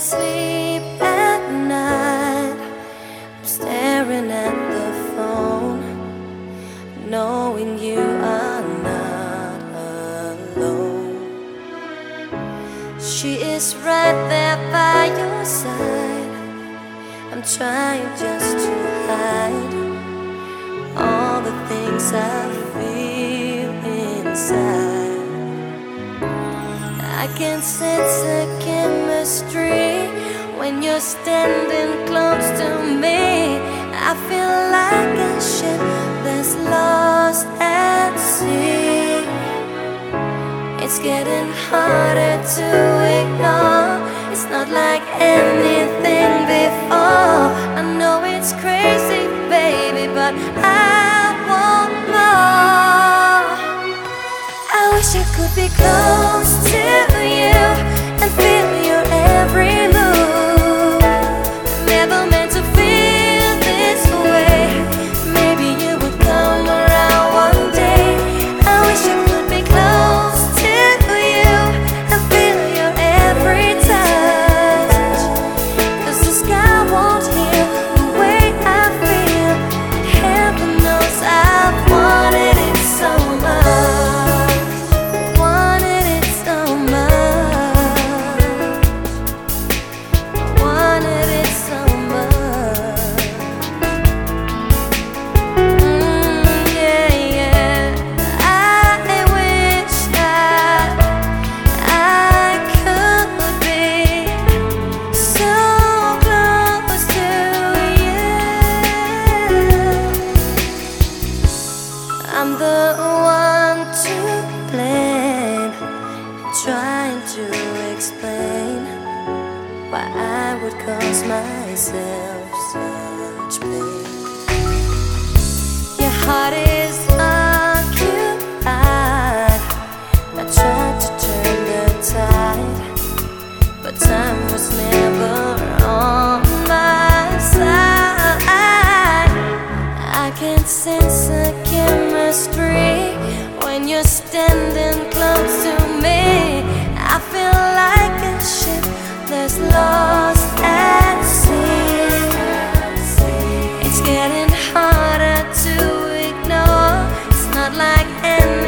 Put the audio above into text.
sleep at night. I'm staring at the phone, knowing you are not alone. She is right there by your side. I'm trying just to hide all the things I I can sense a chemistry when you're standing close to me. I feel like a ship that's lost at sea. It's getting harder to ignore. It's not like anything before. I know it's crazy, baby, but I want more. I wish I could be close I'm the one to blame, trying to explain why I would cause myself such pain. Your heart is and